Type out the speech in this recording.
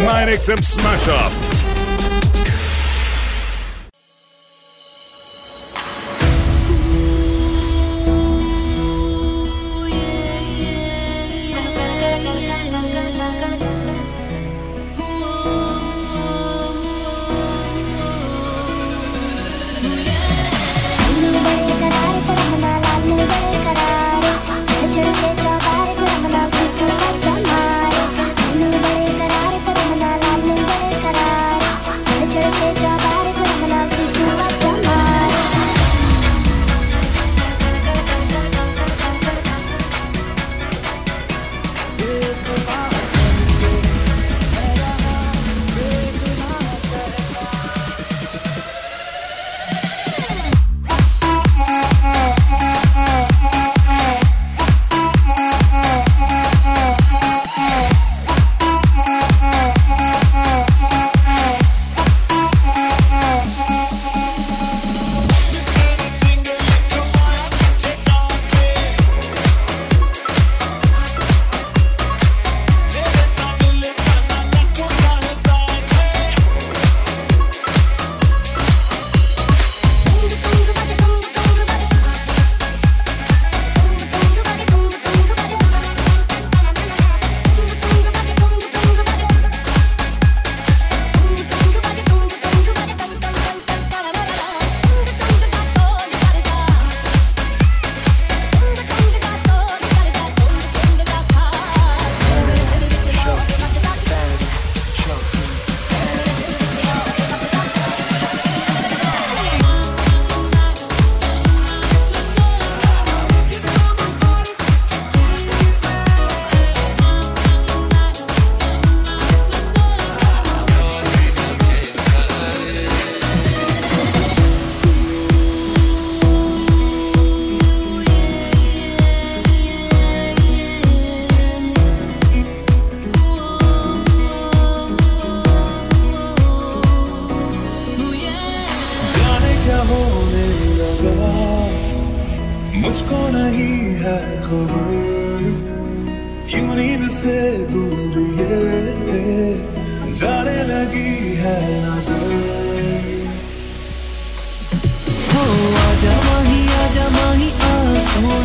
9XM Smash Up. मुझको नहीं है खबर। क्यों नींद से दूर ये जाने लगी है नज़र। हो आजा माही आजा माही आ सोनिया वे आके